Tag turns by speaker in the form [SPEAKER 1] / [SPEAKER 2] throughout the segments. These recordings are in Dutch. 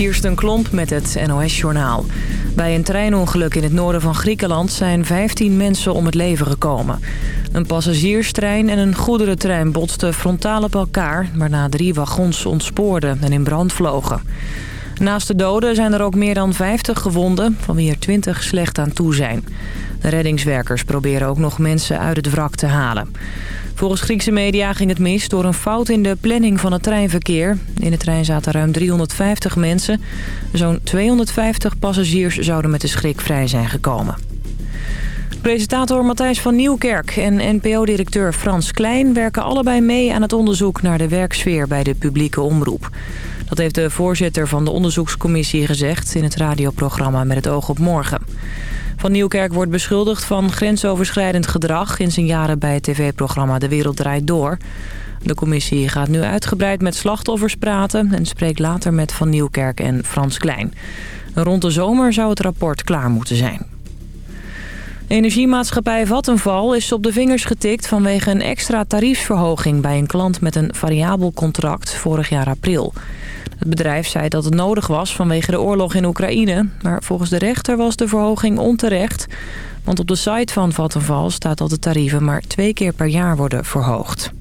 [SPEAKER 1] Kirsten Klomp met het NOS-journaal. Bij een treinongeluk in het noorden van Griekenland zijn 15 mensen om het leven gekomen. Een passagierstrein en een goederentrein botsten frontaal op elkaar... waarna drie wagons ontspoorden en in brand vlogen. Naast de doden zijn er ook meer dan 50 gewonden, van wie er 20 slecht aan toe zijn. De reddingswerkers proberen ook nog mensen uit het wrak te halen. Volgens Griekse media ging het mis door een fout in de planning van het treinverkeer. In de trein zaten ruim 350 mensen. Zo'n 250 passagiers zouden met de schrik vrij zijn gekomen. Presentator Matthijs van Nieuwkerk en NPO-directeur Frans Klein... werken allebei mee aan het onderzoek naar de werksfeer bij de publieke omroep. Dat heeft de voorzitter van de onderzoekscommissie gezegd... in het radioprogramma Met het oog op morgen. Van Nieuwkerk wordt beschuldigd van grensoverschrijdend gedrag... in zijn jaren bij het tv-programma De Wereld Draait Door. De commissie gaat nu uitgebreid met slachtoffers praten... en spreekt later met Van Nieuwkerk en Frans Klein. Rond de zomer zou het rapport klaar moeten zijn. Energiemaatschappij Vattenval is op de vingers getikt vanwege een extra tariefsverhoging bij een klant met een variabel contract vorig jaar april. Het bedrijf zei dat het nodig was vanwege de oorlog in Oekraïne. Maar volgens de rechter was de verhoging onterecht. Want op de site van Vattenval staat dat de tarieven maar twee keer per jaar worden verhoogd.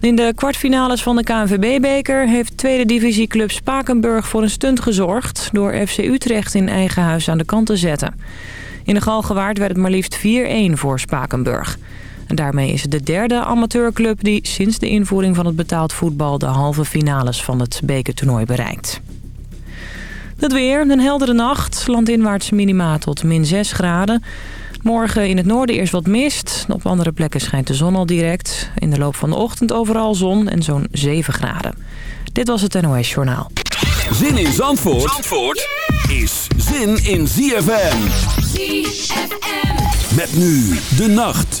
[SPEAKER 1] In de kwartfinales van de KNVB-beker heeft tweede divisieclub Spakenburg voor een stunt gezorgd... door FC Utrecht in eigen huis aan de kant te zetten. In de Galgenwaard werd het maar liefst 4-1 voor Spakenburg. En daarmee is het de derde amateurclub die sinds de invoering van het betaald voetbal... de halve finales van het bekertoernooi bereikt. Het weer, een heldere nacht. Landinwaarts minima tot min 6 graden. Morgen in het noorden eerst wat mist. Op andere plekken schijnt de zon al direct. In de loop van de ochtend overal zon en zo'n 7 graden. Dit was het NOS Journaal.
[SPEAKER 2] Zin in Zandvoort, Zandvoort is zin in ZFM. Met nu de nacht.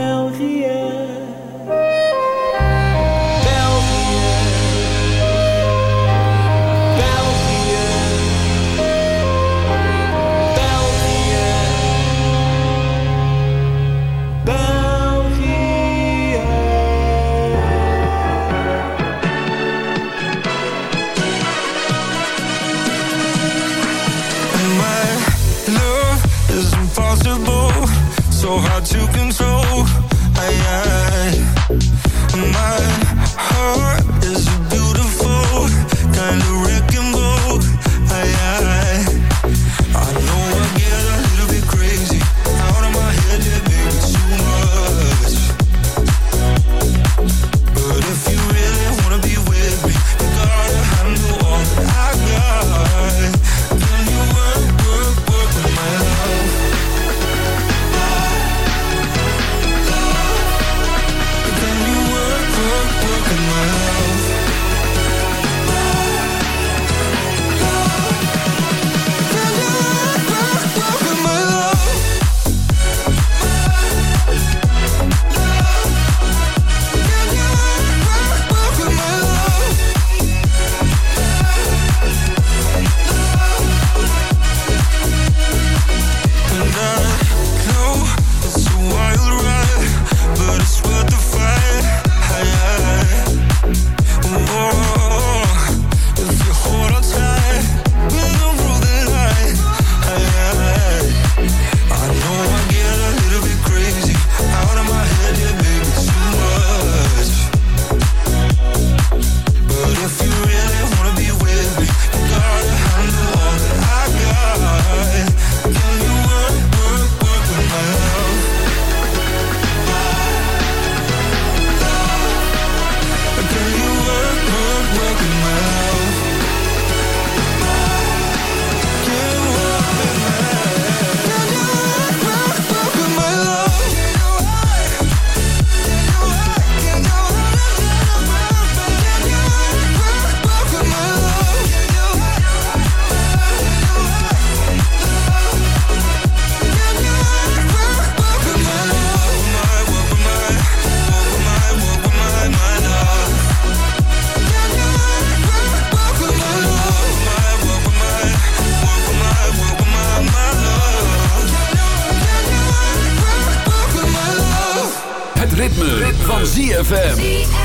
[SPEAKER 2] ZFM.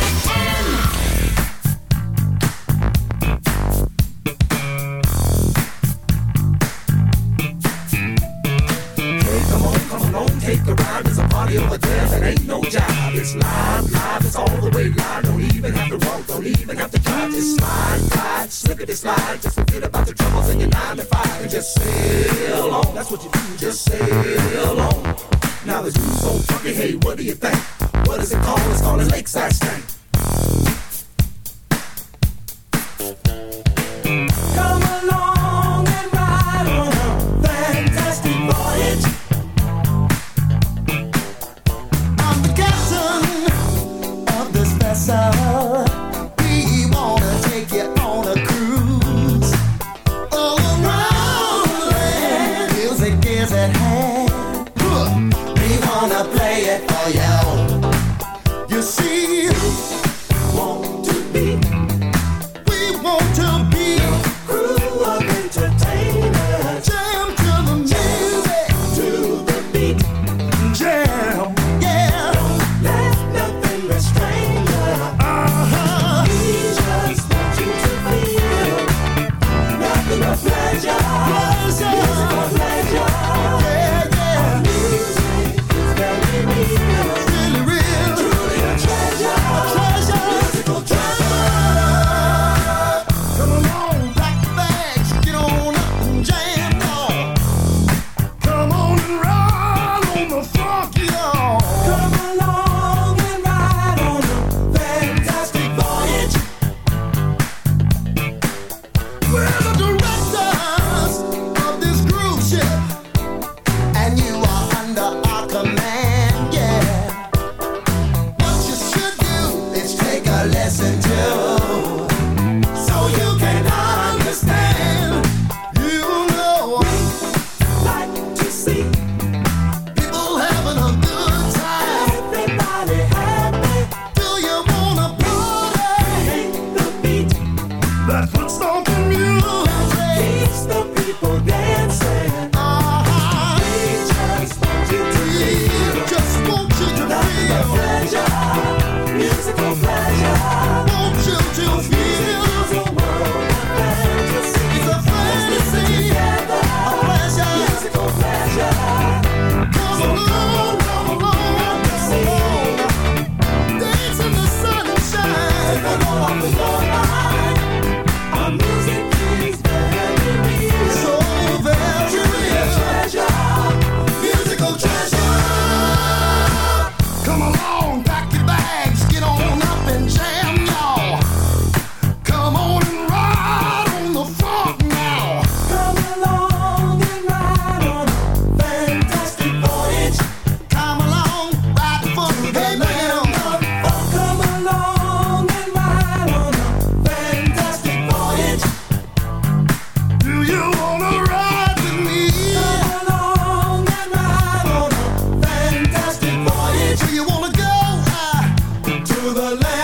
[SPEAKER 3] Neverland.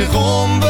[SPEAKER 3] zich om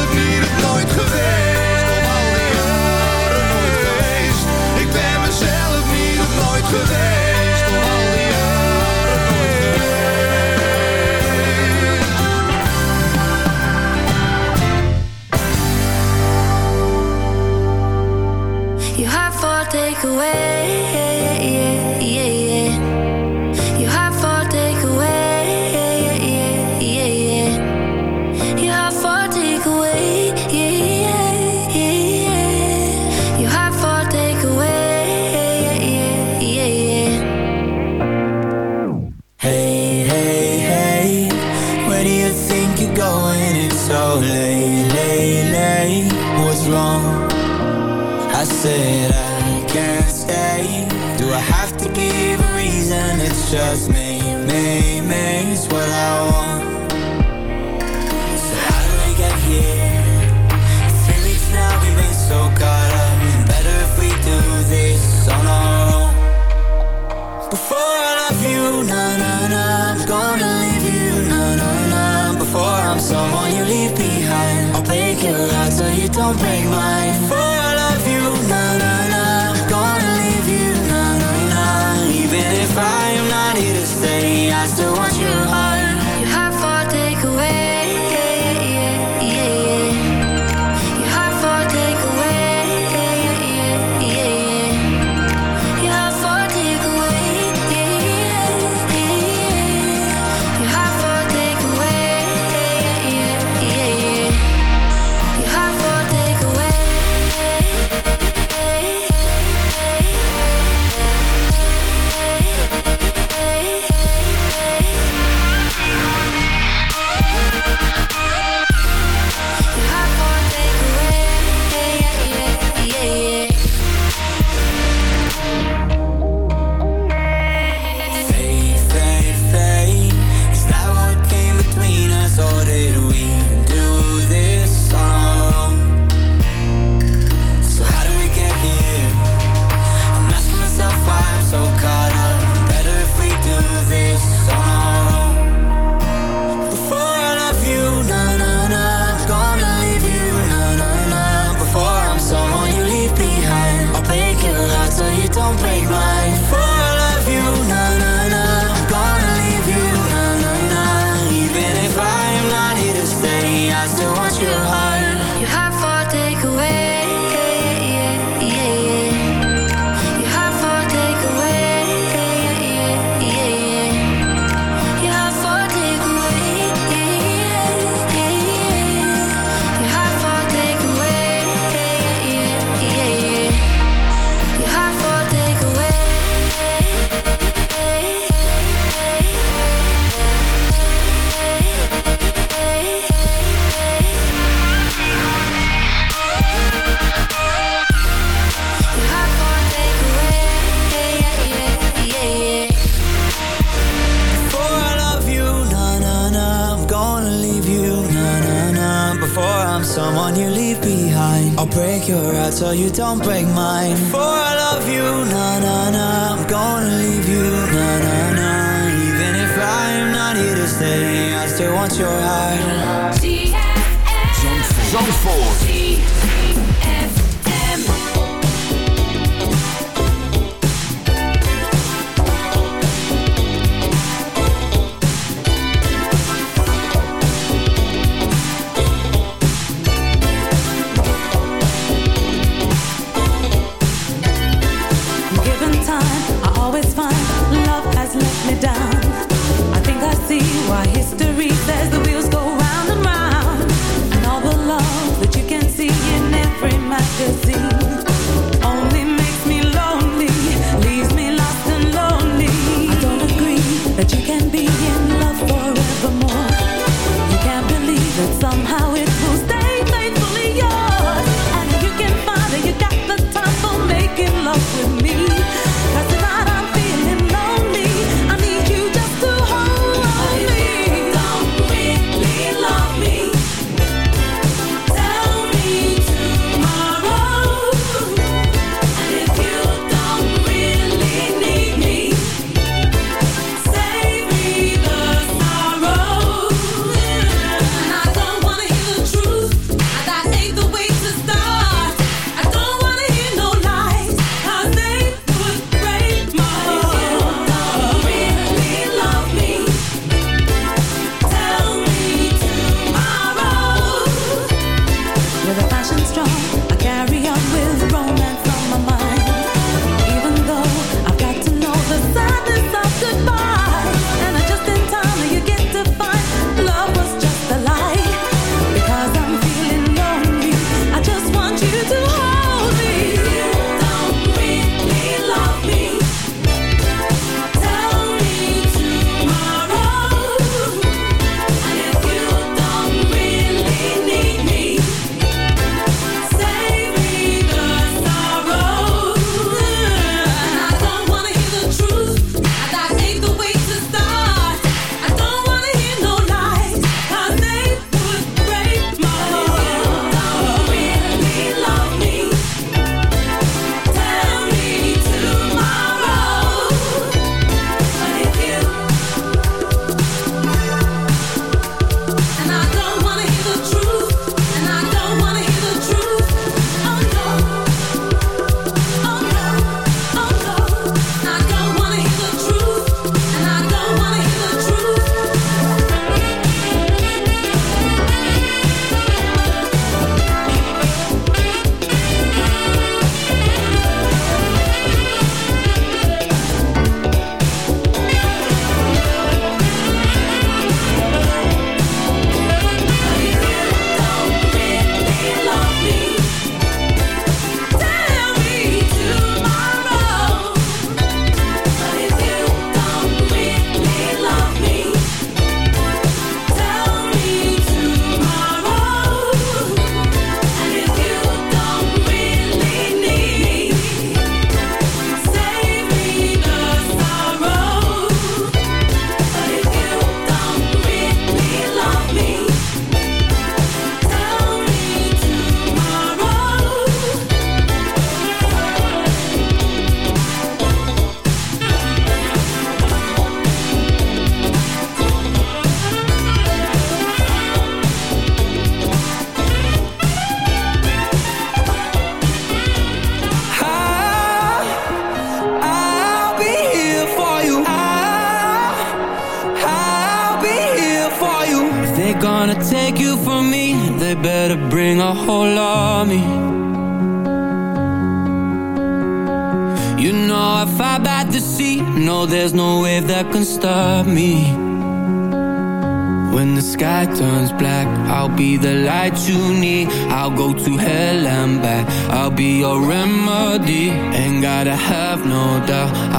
[SPEAKER 3] eigenlijk niet het nooit geweest. Al die jaren nooit. Ik ben mezelf niet het nooit
[SPEAKER 4] geweest. Al die jaren nooit geweest.
[SPEAKER 5] You have four takeaways. Before I'm someone you leave behind. I'll break your heart so you don't break mine. Before I love you, na-na-na I'm gonna leave you, na-na-na Even if I'm not here to stay I still want your heart.
[SPEAKER 6] Zandvoort.
[SPEAKER 7] recess, the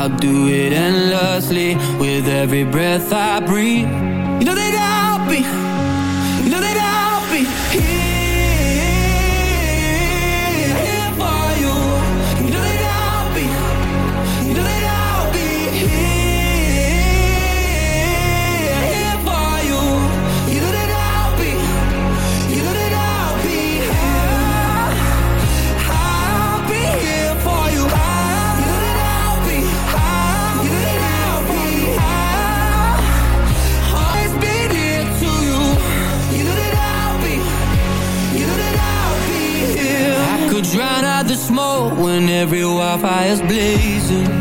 [SPEAKER 8] I'll do it endlessly with every breath I Blazing.